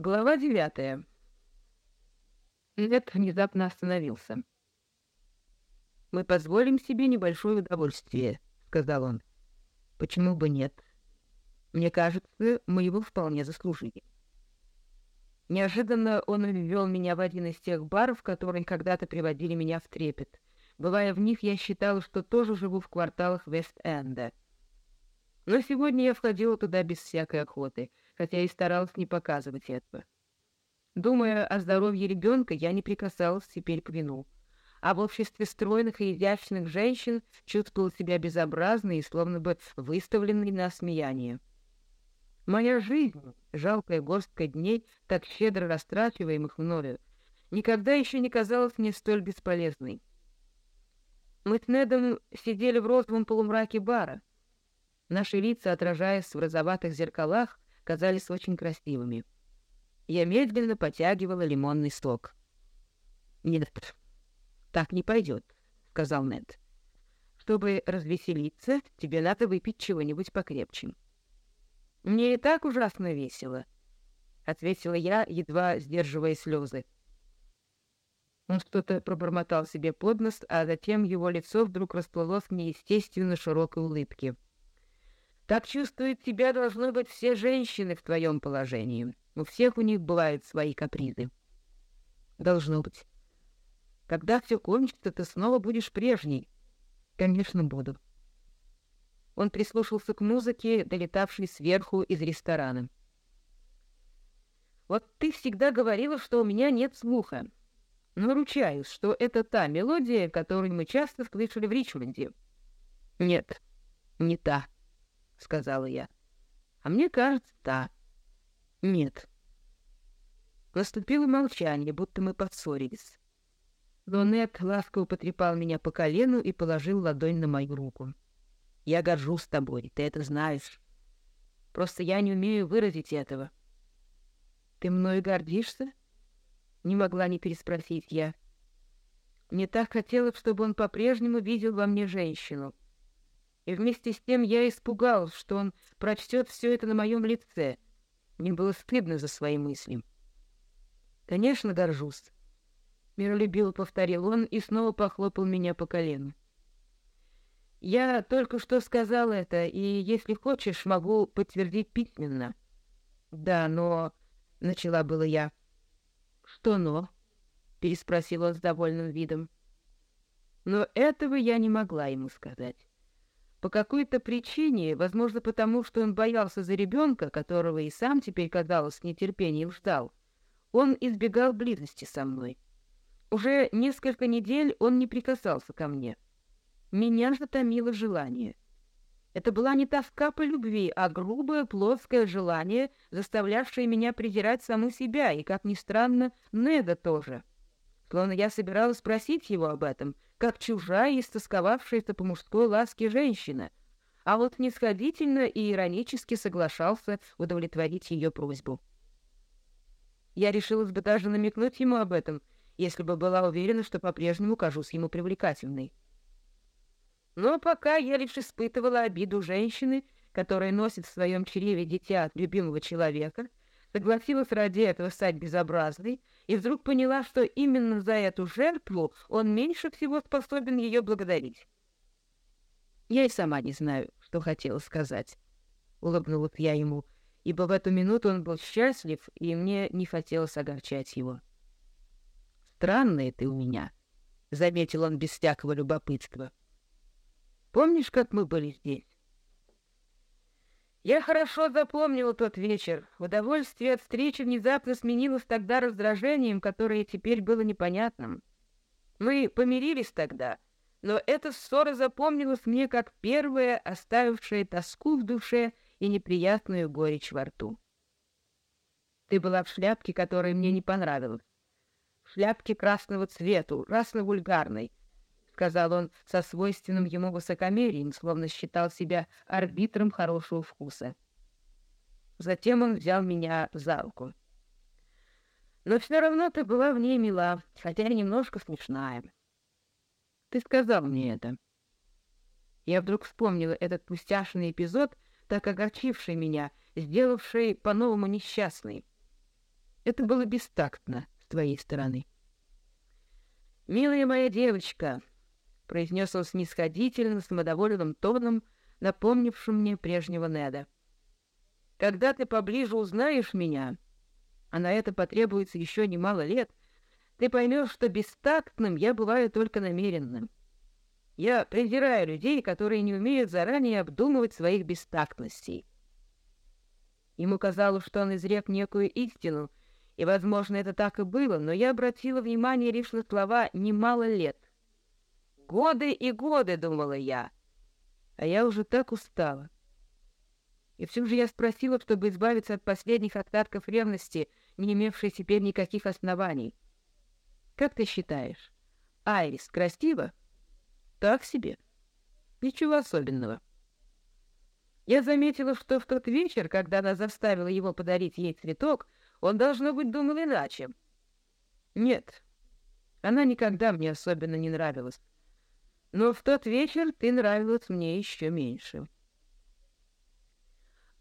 Глава девятая. Нед внезапно остановился. «Мы позволим себе небольшое удовольствие», — сказал он. «Почему бы нет? Мне кажется, мы его вполне заслужили». Неожиданно он ввел меня в один из тех баров, которые когда-то приводили меня в трепет. Бывая в них, я считала, что тоже живу в кварталах Вест-Энда. Но сегодня я входила туда без всякой охоты, хотя и старалась не показывать этого. Думая о здоровье ребенка, я не прикасалась теперь к вину. А в обществе стройных и изящных женщин чувствовала себя безобразной и словно бы выставленной на осмеяние. Моя жизнь, жалкая горстка дней, так щедро растрачиваемых мною, никогда еще не казалась мне столь бесполезной. Мы с Недом сидели в розовом полумраке бара. Наши лица, отражаясь в розоватых зеркалах, казались очень красивыми. Я медленно потягивала лимонный сок. «Нет, так не пойдет», — сказал Нед. «Чтобы развеселиться, тебе надо выпить чего-нибудь покрепче». «Мне и так ужасно весело», — ответила я, едва сдерживая слезы. Он что-то пробормотал себе под нос, а затем его лицо вдруг расплылось в неестественно широкой улыбке. «Так чувствуют себя, должно быть, все женщины в твоем положении. У всех у них бывают свои капризы. Должно быть. Когда все кончится, ты снова будешь прежней. Конечно, буду. Он прислушался к музыке, долетавшей сверху из ресторана. Вот ты всегда говорила, что у меня нет слуха. Но ручаюсь, что это та мелодия, которую мы часто слышали в Ричмонде. Нет, не та, сказала я. А мне кажется, та. Нет. Наступило молчание, будто мы поссорились. Но Нед ласково потрепал меня по колену и положил ладонь на мою руку. «Я горжусь тобой, ты это знаешь. Просто я не умею выразить этого». «Ты мною гордишься?» Не могла не переспросить я. Мне так хотелось, чтобы он по-прежнему видел во мне женщину. И вместе с тем я испугалась, что он прочтет все это на моем лице — мне было стыдно за свои мысли. «Конечно, горжусь», — миролюбиво повторил он и снова похлопал меня по колену. «Я только что сказал это, и, если хочешь, могу подтвердить письменно». «Да, но...» — начала было я. «Что «но»?» — переспросил он с довольным видом. Но этого я не могла ему сказать. По какой-то причине, возможно, потому что он боялся за ребенка, которого и сам теперь, казалось, с нетерпением ждал, он избегал близости со мной. Уже несколько недель он не прикасался ко мне. Меня же томило желание. Это была не тоска по любви, а грубое, плоское желание, заставлявшее меня презирать саму себя, и, как ни странно, Неда тоже. Словно я собиралась спросить его об этом — как чужая истосковавшаяся по мужской ласке женщина, а вот нисходительно и иронически соглашался удовлетворить ее просьбу. Я решилась бы даже намекнуть ему об этом, если бы была уверена, что по-прежнему кажусь ему привлекательной. Но пока я лишь испытывала обиду женщины, которая носит в своем чреве дитя от любимого человека, согласилась ради этого стать безобразной, и вдруг поняла, что именно за эту жертву он меньше всего способен ее благодарить. «Я и сама не знаю, что хотела сказать», — улыбнулась я ему, ибо в эту минуту он был счастлив, и мне не хотелось огорчать его. «Странная ты у меня», — заметил он без всякого любопытства. «Помнишь, как мы были здесь?» Я хорошо запомнил тот вечер. Удовольствие от встречи внезапно сменилось тогда раздражением, которое теперь было непонятным. Мы помирились тогда, но эта ссора запомнилась мне как первая, оставившая тоску в душе и неприятную горечь во рту. Ты была в шляпке, которая мне не понравилась. В шляпке красного цвета, ужасно вульгарной, сказал он со свойственным ему высокомерием, словно считал себя арбитром хорошего вкуса. Затем он взял меня за руку. Но все равно ты была в ней мила, хотя и немножко смешная. Ты сказал мне это. Я вдруг вспомнила этот пустяшный эпизод, так огорчивший меня, сделавший по-новому несчастной. Это было бестактно с твоей стороны. «Милая моя девочка», — произнес он снисходительно, самодовольным тоном, напомнившим мне прежнего Неда. «Когда ты поближе узнаешь меня, а на это потребуется еще немало лет, ты поймешь, что бестактным я бываю только намеренным. Я презираю людей, которые не умеют заранее обдумывать своих бестактностей. Ему казалось, что он изрек некую истину, и, возможно, это так и было, но я обратила внимание лишь на слова «немало лет». «Годы и годы», — думала я, а я уже так устала. И все же я спросила, чтобы избавиться от последних остатков ревности, не имевшей теперь никаких оснований. «Как ты считаешь, Айрис красиво?» «Так себе. Ничего особенного». Я заметила, что в тот вечер, когда она заставила его подарить ей цветок, он, должно быть, думал иначе. Нет, она никогда мне особенно не нравилась. Но в тот вечер ты нравилась мне еще меньше.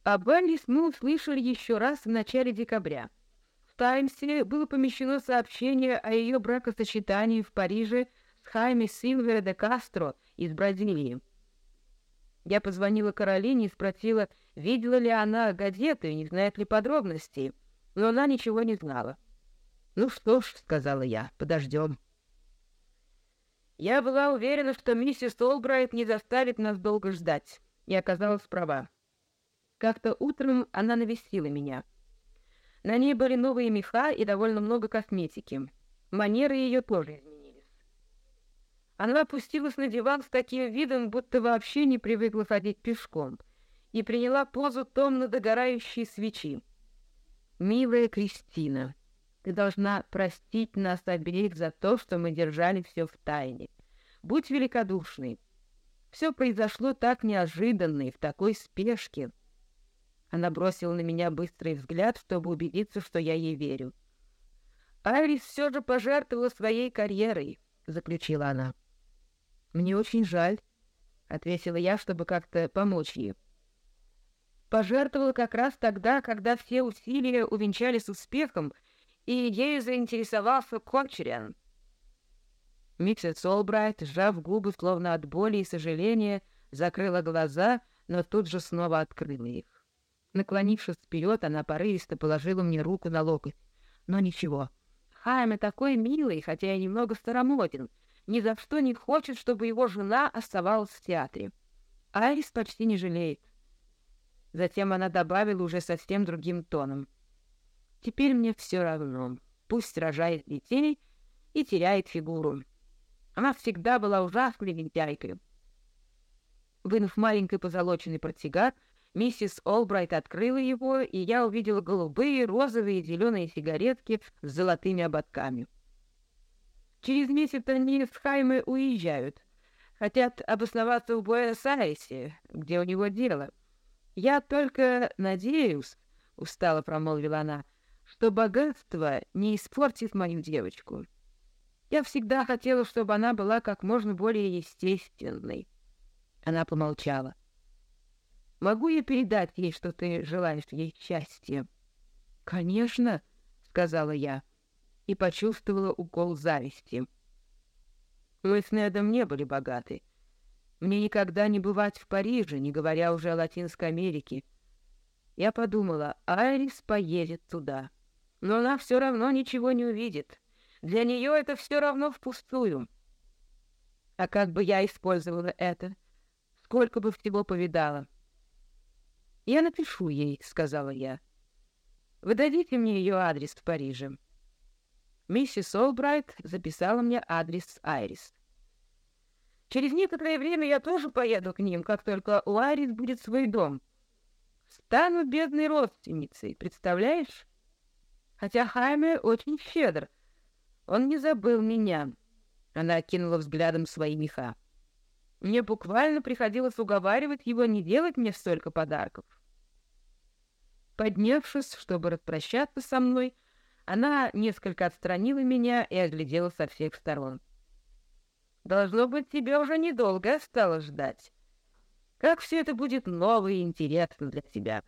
Об Алис мы услышали еще раз в начале декабря. В «Таймсе» было помещено сообщение о ее бракосочетании в Париже с Хайме Сильвера де Кастро из Бразилии. Я позвонила Каролине и спросила, видела ли она газеты и не знает ли подробностей, но она ничего не знала. «Ну что ж», — сказала я, — «подождем». Я была уверена, что миссис Олбрайт не заставит нас долго ждать, и оказалась права. Как-то утром она навестила меня. На ней были новые меха и довольно много косметики. Манеры ее тоже изменились. Она опустилась на диван с таким видом, будто вообще не привыкла ходить пешком, и приняла позу томно догорающей свечи. «Милая Кристина, ты должна простить нас обеих за то, что мы держали все в тайне. Будь великодушной. Все произошло так неожиданно и в такой спешке». Она бросила на меня быстрый взгляд, чтобы убедиться, что я ей верю. «Айрис все же пожертвовала своей карьерой», — заключила она. «Мне очень жаль», — ответила я, чтобы как-то помочь ей. Пожертвовала как раз тогда, когда все усилия увенчались успехом, и ею заинтересовался Кочериан. Миссис Олбрайт, сжав губы, словно от боли и сожаления, закрыла глаза, но тут же снова открыла их. Наклонившись вперед, она порывисто положила мне руку на локоть. Но ничего. Хайме такой милый, хотя и немного старомоден — ни за что не хочет, чтобы его жена оставалась в театре. Айрис почти не жалеет. Затем она добавила уже совсем другим тоном. «Теперь мне все равно. Пусть рожает детей и теряет фигуру. Она всегда была ужасной лентяйкой». Вынув маленький позолоченный портсигар, миссис Олбрайт открыла его, и я увидела голубые, розовые и зеленые сигаретки с золотыми ободками. Через месяц они с Хаймой уезжают. Хотят обосноваться в Буэнос-Айресе, где у него дело. Я только надеюсь, — устало промолвила она, — что богатство не испортит мою девочку. Я всегда хотела, чтобы она была как можно более естественной. Она помолчала. «Могу я передать ей, что ты желаешь ей счастья?» «Конечно», — сказала я и почувствовала укол зависти. Мы с Недом не были богаты. Мне никогда не бывать в Париже, не говоря уже о Латинской Америке. Я подумала, Айрис поедет туда. Но она все равно ничего не увидит. Для нее это все равно впустую. А как бы я использовала это? Сколько бы всего повидала? «Я напишу ей», — сказала я. «Вы дадите мне ее адрес в Париже?» Миссис Олбрайт записала мне адрес Айрис. Через некоторое время я тоже поеду к ним, как только у Айрис будет свой дом. Стану бедной родственницей, представляешь? Хотя Хайме очень щедр. Он не забыл меня. Она окинула взглядом свои меха. Мне буквально приходилось уговаривать его не делать мне столько подарков. Поднявшись, чтобы распрощаться со мной, она несколько отстранила меня и оглядела со всех сторон. «Должно быть, тебе уже недолго осталось ждать. Как все это будет ново и интересно для тебя.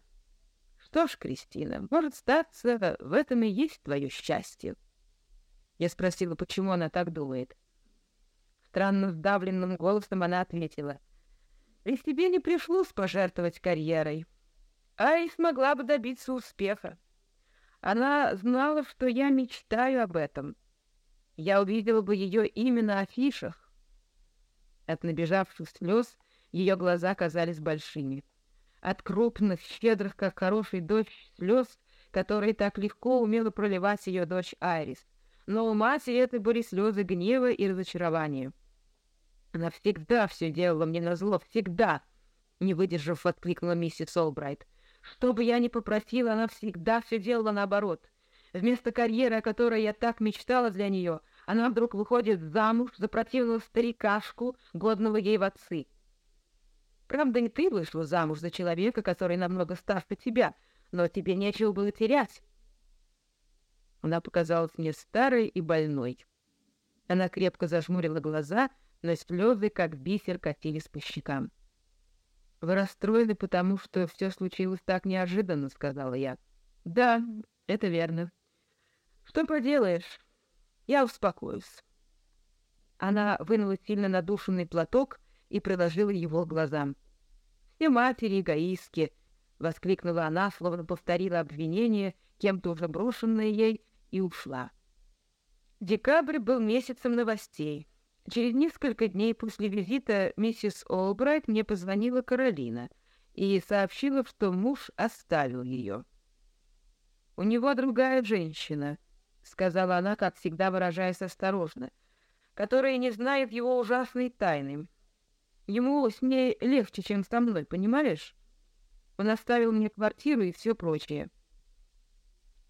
Что ж, Кристина, может статься, в этом и есть твое счастье. Я спросила, почему она так думает. Странно сдавленным голосом она ответила. «Ведь тебе не пришлось пожертвовать карьерой, а и смогла бы добиться успеха. Она знала, что я мечтаю об этом. Я увидела бы ее имя на афишах». От набежавших слез ее глаза казались большими. От крупных, щедрых, как хороший дождь, слез, которые так легко умела проливать ее дочь Айрис — но у матери это были слезы гнева и разочарования. Она всегда все делала мне назло, всегда, не выдержав, откликнула миссис Олбрайт. Что бы я ни попросила, она всегда все делала наоборот. Вместо карьеры, о которой я так мечтала для нее, она вдруг выходит замуж за противного старикашку, годного ей в отцы. Правда, не ты вышла замуж за человека, который намного старше тебя, но тебе нечего было терять. Она показалась мне старой и больной. Она крепко зажмурила глаза, но слезы, как бисер, катились по щекам. «Вы расстроены, потому что все случилось так неожиданно», — сказала я. «Да, это верно. Что поделаешь, я успокоюсь». Она вынула сильно надушенный платок и приложила его к глазам. «Все матери эгоистки!» — воскликнула она, словно повторила обвинение, кем-то уже брошенное ей, и ушла. Декабрь был месяцем новостей. Через несколько дней после визита миссис Олбрайт мне позвонила Каролина и сообщила, что муж оставил ее. «У него другая женщина», — сказала она, как всегда выражаясь осторожно, «которая не знает его ужасной тайны. Ему с ней легче, чем со мной, понимаешь? Он оставил мне квартиру и все прочее».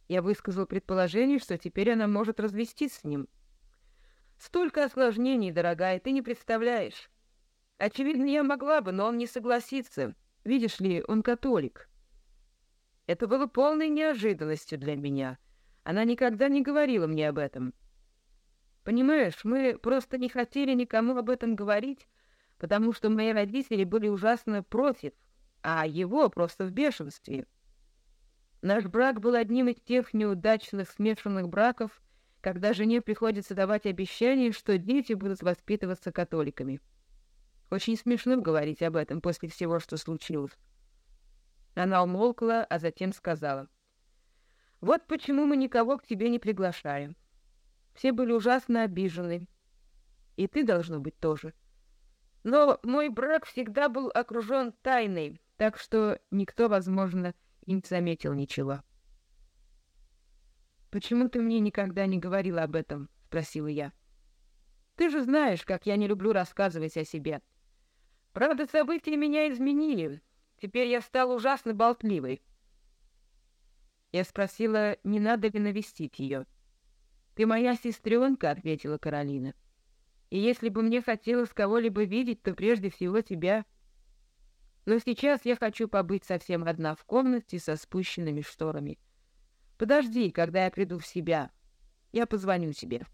Я высказал предположение, что теперь она может развестись с ним. Столько осложнений, дорогая, ты не представляешь. Очевидно, я могла бы, но он не согласится. Видишь ли, он католик. Это было полной неожиданностью для меня. Она никогда не говорила мне об этом. Понимаешь, мы просто не хотели никому об этом говорить, потому что мои родители были ужасно против, а его просто в бешенстве. Наш брак был одним из тех неудачных смешанных браков, когда жене приходится давать обещание, что дети будут воспитываться католиками. Очень смешно говорить об этом после всего, что случилось. Она умолкла, а затем сказала. «Вот почему мы никого к тебе не приглашаем. Все были ужасно обижены. И ты, должно быть, тоже. Но мой брак всегда был окружен тайной, так что никто, возможно, и не заметил ничего. «Почему ты мне никогда не говорила об этом?» — спросила я. «Ты же знаешь, как я не люблю рассказывать о себе. Правда, события меня изменили. Теперь я стал ужасно болтливой». Я спросила, не надо ли навестить ее. «Ты моя сестренка», — ответила Каролина. «И если бы мне хотелось кого-либо видеть, то прежде всего тебя...» Но сейчас я хочу побыть совсем одна в комнате со спущенными шторами. Подожди, когда я приду в себя. Я позвоню тебе.